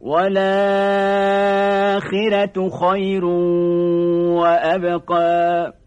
والآخرة خير وأبقى.